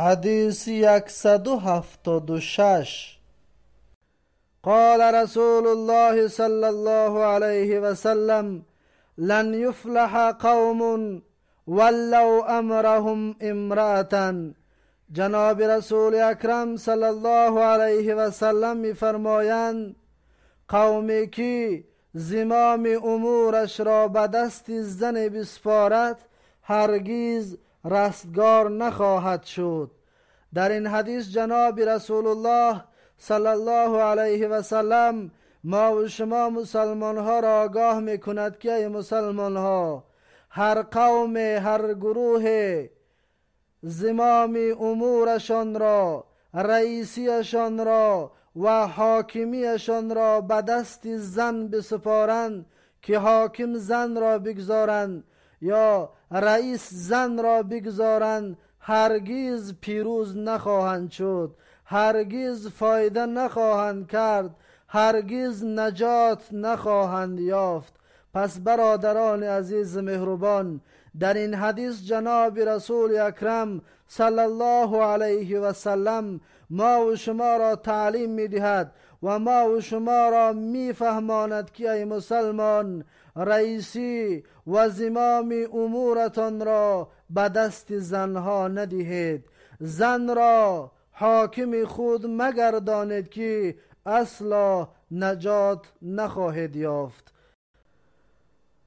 حديث يكسد هفتد شش قال رسول الله صلى الله عليه وسلم لن يفلح قوم ولوا امرهم امراه جناب رسول اکرم صلی الله علیه و سلم میفرمایند قومی که زمام امورش را به دست زن بسپارد هرگیز растгор нахоҳад шуд. Дар ин ҳадис ҷаноби расулуллоҳ сали аллоҳу алайҳи васалам мову шумо мусалмонҳоро огоҳ мекунад ки ай мусалмонҳо ҳар қавме ҳар гурӯҳе зимоми умурашонро раисиашонро ва ҳокимиашонро ба дасти зан бисупоранд ки ҳоким занро бигзоранд. یا رئیس زن را بگذارند هرگیز پیروز نخواهند شد هرگیز فایده نخواهند کرد هرگیز نجات نخواهند یافت. پس برادران عزیز مهربان در این حدیث جناب رسول اکرم صلی الله علیه و سلم ما و شما را تعلیم می دهد و ما و شما را می فهماند که ای مسلمان رئیسی و زمام امورتان را به دست زنها ندهید. زن را حاکم خود مگردانید که اصلا نجات نخواهید یافت.